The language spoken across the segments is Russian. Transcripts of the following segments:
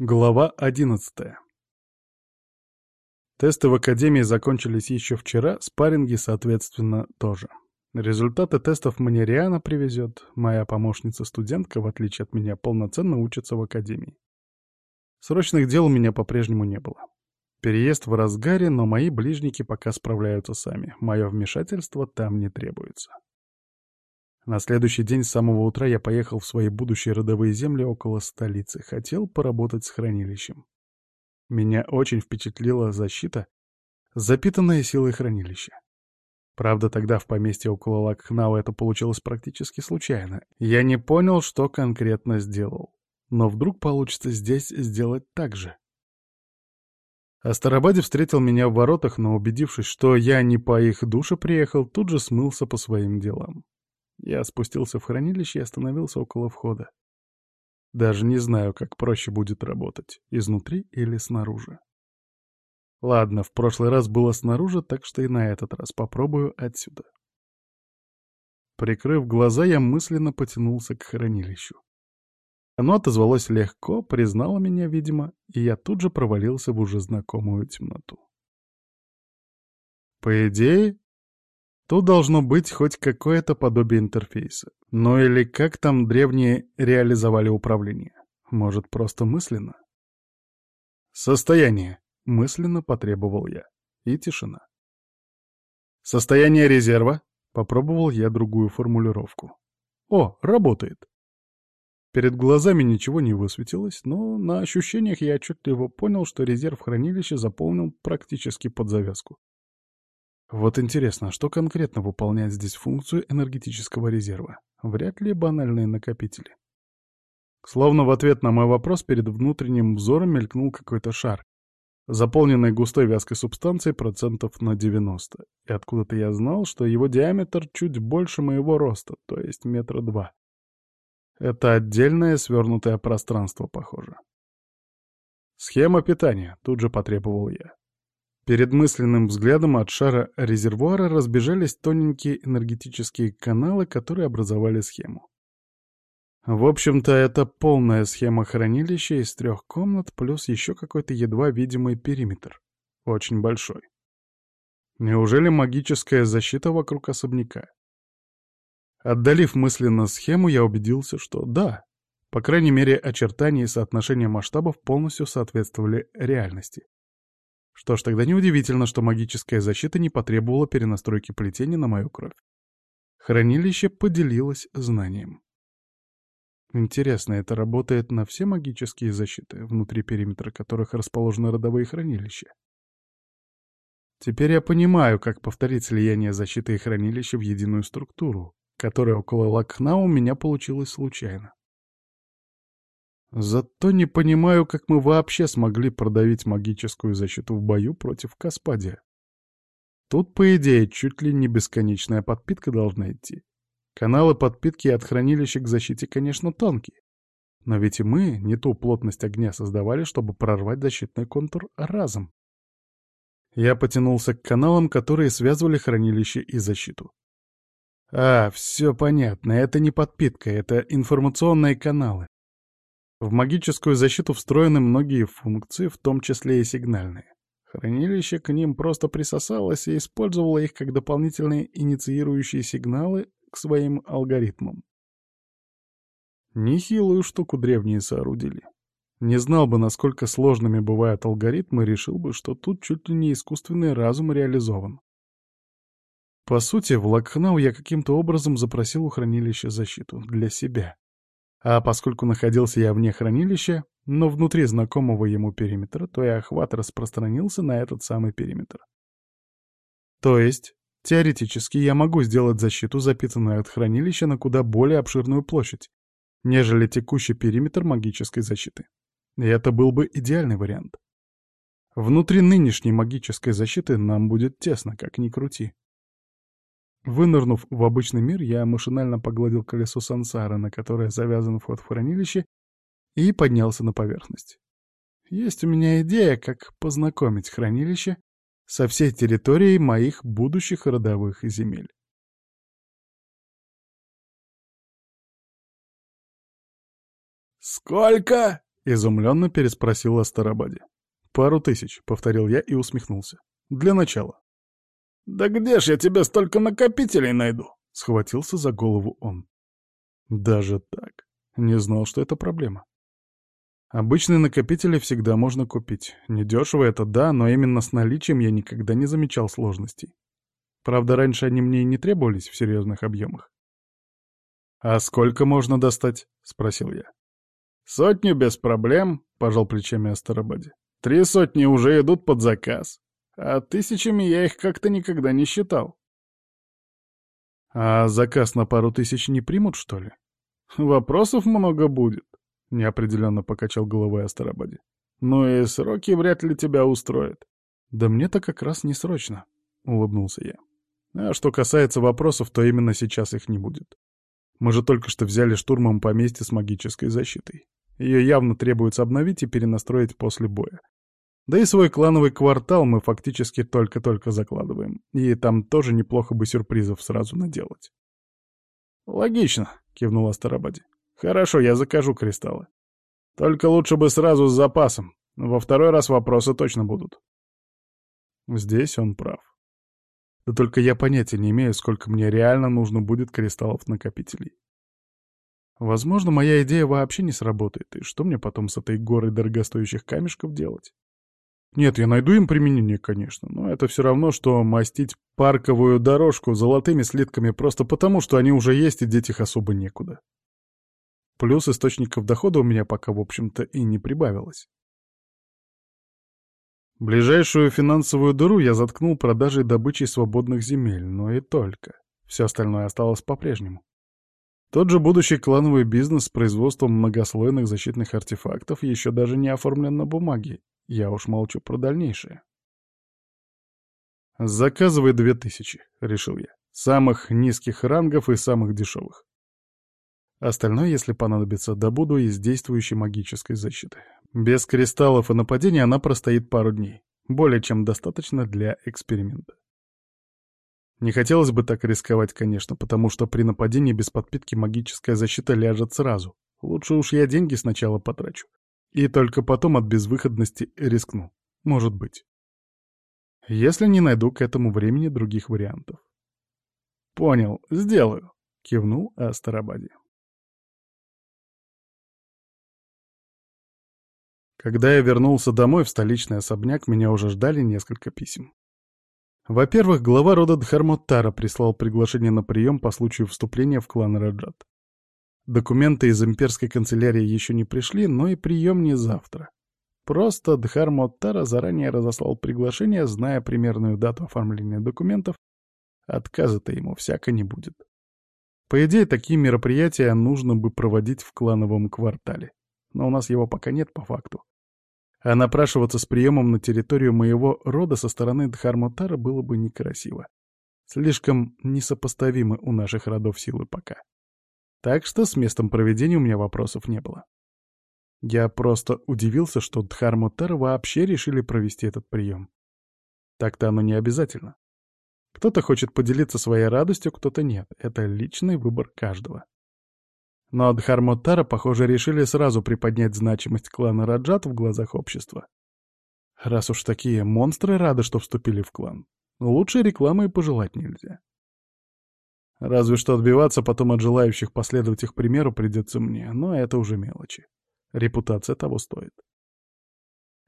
Глава одиннадцатая. Тесты в академии закончились еще вчера, спарринги, соответственно, тоже. Результаты тестов мне Риана привезет, моя помощница-студентка, в отличие от меня, полноценно учится в академии. Срочных дел у меня по-прежнему не было. Переезд в разгаре, но мои ближники пока справляются сами, мое вмешательство там не требуется. На следующий день с самого утра я поехал в свои будущие родовые земли около столицы. Хотел поработать с хранилищем. Меня очень впечатлила защита, запитанная силой хранилища. Правда, тогда в поместье около Лакхнау это получилось практически случайно. Я не понял, что конкретно сделал. Но вдруг получится здесь сделать так же. Астарабаде встретил меня в воротах, но убедившись, что я не по их душе приехал, тут же смылся по своим делам. Я спустился в хранилище и остановился около входа. Даже не знаю, как проще будет работать, изнутри или снаружи. Ладно, в прошлый раз было снаружи, так что и на этот раз попробую отсюда. Прикрыв глаза, я мысленно потянулся к хранилищу. Оно отозвалось легко, признало меня, видимо, и я тут же провалился в уже знакомую темноту. По идее, Тут должно быть хоть какое-то подобие интерфейса. Ну или как там древние реализовали управление? Может, просто мысленно? Состояние. Мысленно потребовал я. И тишина. Состояние резерва. Попробовал я другую формулировку. О, работает. Перед глазами ничего не высветилось, но на ощущениях я отчетливо понял, что резерв хранилища заполнил практически под завязку. Вот интересно, а что конкретно выполняет здесь функцию энергетического резерва? Вряд ли банальные накопители. Словно в ответ на мой вопрос перед внутренним взором мелькнул какой-то шар, заполненный густой вязкой субстанцией процентов на 90. И откуда-то я знал, что его диаметр чуть больше моего роста, то есть метра два. Это отдельное свернутое пространство, похоже. Схема питания, тут же потребовал я. Перед мысленным взглядом от шара резервуара разбежались тоненькие энергетические каналы, которые образовали схему. В общем-то, это полная схема хранилища из трех комнат, плюс еще какой-то едва видимый периметр. Очень большой. Неужели магическая защита вокруг особняка? Отдалив мысленно схему, я убедился, что да. По крайней мере, очертания и соотношение масштабов полностью соответствовали реальности. Что ж, тогда неудивительно, что магическая защита не потребовала перенастройки плетения на мою кровь. Хранилище поделилось знанием. Интересно, это работает на все магические защиты, внутри периметра которых расположены родовые хранилища? Теперь я понимаю, как повторить слияние защиты и хранилища в единую структуру, которая около Лакхна у меня получилась случайно. Зато не понимаю, как мы вообще смогли продавить магическую защиту в бою против Каспадия. Тут, по идее, чуть ли не бесконечная подпитка должна идти. Каналы подпитки от хранилища к защите, конечно, тонкие. Но ведь и мы не ту плотность огня создавали, чтобы прорвать защитный контур разом. Я потянулся к каналам, которые связывали хранилище и защиту. А, все понятно, это не подпитка, это информационные каналы. В магическую защиту встроены многие функции, в том числе и сигнальные. Хранилище к ним просто присосалось и использовало их как дополнительные инициирующие сигналы к своим алгоритмам. Нехилую штуку древние соорудили. Не знал бы, насколько сложными бывают алгоритмы, решил бы, что тут чуть ли не искусственный разум реализован. По сути, в Лакхнау я каким-то образом запросил у хранилища защиту для себя. А поскольку находился я вне хранилища, но внутри знакомого ему периметра, то и охват распространился на этот самый периметр. То есть, теоретически я могу сделать защиту, запитанную от хранилища, на куда более обширную площадь, нежели текущий периметр магической защиты. И это был бы идеальный вариант. Внутри нынешней магической защиты нам будет тесно, как ни крути. Вынырнув в обычный мир, я машинально погладил колесо сансары, на которое завязан вход в хранилище, и поднялся на поверхность. Есть у меня идея, как познакомить хранилище со всей территорией моих будущих родовых земель. «Сколько?» — Изумленно переспросил Астарабаде. «Пару тысяч», — повторил я и усмехнулся. «Для начала». «Да где ж я тебе столько накопителей найду?» — схватился за голову он. «Даже так. Не знал, что это проблема. Обычные накопители всегда можно купить. Недешево это да, но именно с наличием я никогда не замечал сложностей. Правда, раньше они мне и не требовались в серьезных объемах. «А сколько можно достать?» — спросил я. «Сотню без проблем», — пожал плечами Астарабаде. «Три сотни уже идут под заказ, а тысячами я их как-то никогда не считал». «А заказ на пару тысяч не примут, что ли?» «Вопросов много будет», — неопределенно покачал головой Астарабаде. «Ну и сроки вряд ли тебя устроят». «Да мне-то как раз не срочно», — улыбнулся я. «А что касается вопросов, то именно сейчас их не будет. Мы же только что взяли штурмом поместье с магической защитой. Ее явно требуется обновить и перенастроить после боя. Да и свой клановый квартал мы фактически только-только закладываем. И там тоже неплохо бы сюрпризов сразу наделать. «Логично», — кивнул Астарабаде. «Хорошо, я закажу кристаллы. Только лучше бы сразу с запасом. Во второй раз вопросы точно будут». Здесь он прав. Да только я понятия не имею, сколько мне реально нужно будет кристаллов-накопителей. Возможно, моя идея вообще не сработает, и что мне потом с этой горой дорогостоящих камешков делать? Нет, я найду им применение, конечно, но это все равно, что мастить парковую дорожку золотыми слитками просто потому, что они уже есть, и деть их особо некуда. Плюс источников дохода у меня пока, в общем-то, и не прибавилось. Ближайшую финансовую дыру я заткнул продажей добычи свободных земель, но и только. Все остальное осталось по-прежнему. Тот же будущий клановый бизнес с производством многослойных защитных артефактов еще даже не оформлен на бумаге. Я уж молчу про дальнейшее. «Заказывай две тысячи», — решил я. «Самых низких рангов и самых дешевых. Остальное, если понадобится, добуду из действующей магической защиты. Без кристаллов и нападений она простоит пару дней. Более чем достаточно для эксперимента. Не хотелось бы так рисковать, конечно, потому что при нападении без подпитки магическая защита ляжет сразу. Лучше уж я деньги сначала потрачу. И только потом от безвыходности рискну. Может быть. Если не найду к этому времени других вариантов. «Понял, сделаю», — кивнул Астарабаде. Когда я вернулся домой в столичный особняк, меня уже ждали несколько писем. Во-первых, глава рода Дхармоттара прислал приглашение на прием по случаю вступления в клан Раджат. Документы из имперской канцелярии еще не пришли, но и прием не завтра. Просто Дхармоттара заранее разослал приглашение, зная примерную дату оформления документов, отказа-то ему всяко не будет. По идее, такие мероприятия нужно бы проводить в клановом квартале, но у нас его пока нет по факту. А напрашиваться с приемом на территорию моего рода со стороны Дхармутара было бы некрасиво. Слишком несопоставимы у наших родов силы пока. Так что с местом проведения у меня вопросов не было. Я просто удивился, что Дхармутар вообще решили провести этот прием. Так-то оно не обязательно. Кто-то хочет поделиться своей радостью, кто-то нет. Это личный выбор каждого. Но Дхармоттара, похоже, решили сразу приподнять значимость клана Раджат в глазах общества. Раз уж такие монстры рады, что вступили в клан, лучшей рекламы и пожелать нельзя. Разве что отбиваться потом от желающих последовать их примеру придется мне, но это уже мелочи. Репутация того стоит.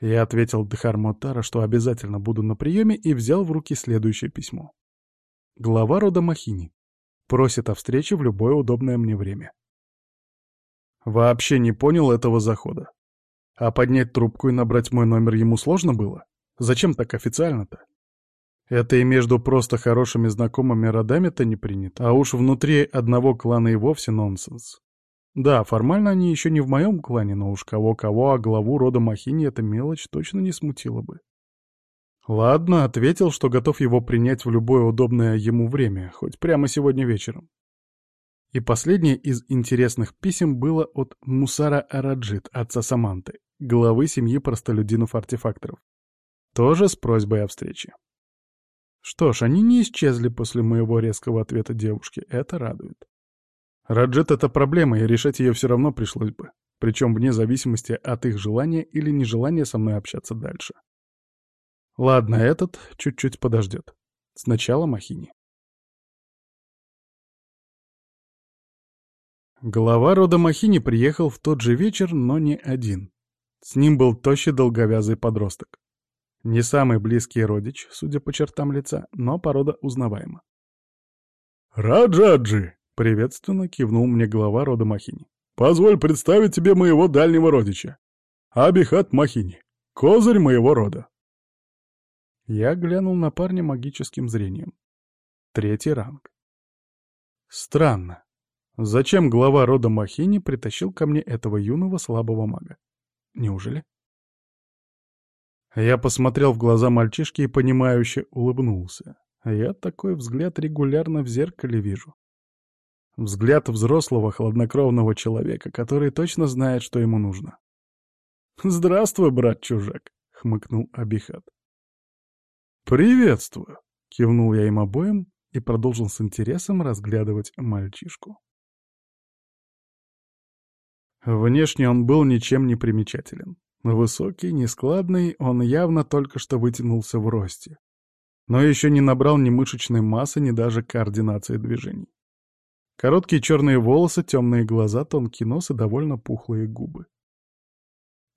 Я ответил Дхармоттара, что обязательно буду на приеме, и взял в руки следующее письмо. Глава рода Махини. Просит о встрече в любое удобное мне время. Вообще не понял этого захода. А поднять трубку и набрать мой номер ему сложно было? Зачем так официально-то? Это и между просто хорошими знакомыми родами-то не принято, а уж внутри одного клана и вовсе нонсенс. Да, формально они еще не в моем клане, но уж кого-кого, а главу рода Махини эта мелочь точно не смутила бы. Ладно, ответил, что готов его принять в любое удобное ему время, хоть прямо сегодня вечером. И последнее из интересных писем было от Мусара Араджит, отца Саманты, главы семьи простолюдинов-артефакторов. Тоже с просьбой о встрече. Что ж, они не исчезли после моего резкого ответа девушки, это радует. Раджит — это проблема, и решать ее все равно пришлось бы. причем вне зависимости от их желания или нежелания со мной общаться дальше. Ладно, этот чуть-чуть подождет. Сначала Махини. Глава рода Махини приехал в тот же вечер, но не один. С ним был тощий долговязый подросток. Не самый близкий родич, судя по чертам лица, но порода узнаваема. «Раджаджи!» — приветственно кивнул мне глава рода Махини. «Позволь представить тебе моего дальнего родича. Абихат Махини, козырь моего рода». Я глянул на парня магическим зрением. Третий ранг. Странно. Зачем глава рода Махини притащил ко мне этого юного слабого мага? Неужели? Я посмотрел в глаза мальчишки и понимающе улыбнулся. Я такой взгляд регулярно в зеркале вижу. Взгляд взрослого, хладнокровного человека, который точно знает, что ему нужно. «Здравствуй, брат-чужак», — хмыкнул Абихат. «Приветствую», — кивнул я им обоим и продолжил с интересом разглядывать мальчишку. Внешне он был ничем не примечателен. Высокий, нескладный, он явно только что вытянулся в росте. Но еще не набрал ни мышечной массы, ни даже координации движений. Короткие черные волосы, темные глаза, тонкий нос и довольно пухлые губы.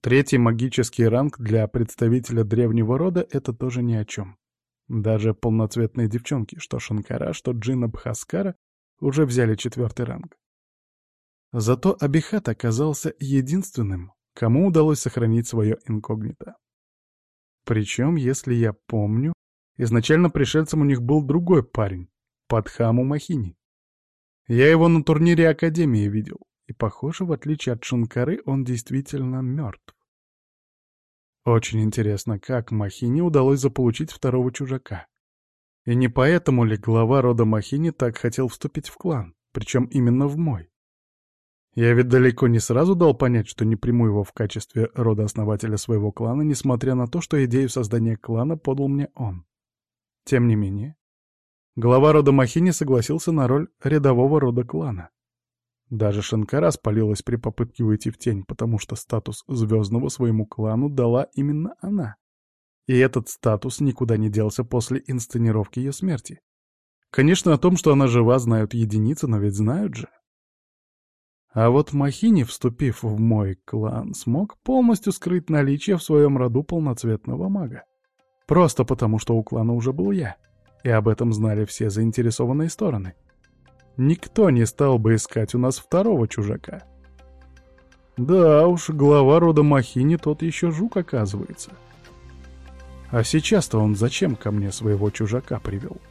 Третий магический ранг для представителя древнего рода — это тоже ни о чем. Даже полноцветные девчонки, что Шанкара, что Джина Бхаскара, уже взяли четвертый ранг. Зато Абихат оказался единственным, кому удалось сохранить свое инкогнито. Причем, если я помню, изначально пришельцем у них был другой парень, Падхаму Махини. Я его на турнире Академии видел, и, похоже, в отличие от Шанкары, он действительно мертв. Очень интересно, как Махини удалось заполучить второго чужака. И не поэтому ли глава рода Махини так хотел вступить в клан, причем именно в мой? Я ведь далеко не сразу дал понять, что не приму его в качестве рода-основателя своего клана, несмотря на то, что идею создания клана подал мне он. Тем не менее, глава рода Махини согласился на роль рядового рода клана. Даже Шанкара спалилась при попытке уйти в тень, потому что статус звездного своему клану дала именно она. И этот статус никуда не делся после инсценировки ее смерти. Конечно, о том, что она жива, знают единицы, но ведь знают же. А вот Махини, вступив в мой клан, смог полностью скрыть наличие в своем роду полноцветного мага. Просто потому, что у клана уже был я. И об этом знали все заинтересованные стороны. Никто не стал бы искать у нас второго чужака. Да уж, глава рода Махини тот еще жук оказывается. А сейчас-то он зачем ко мне своего чужака привел? —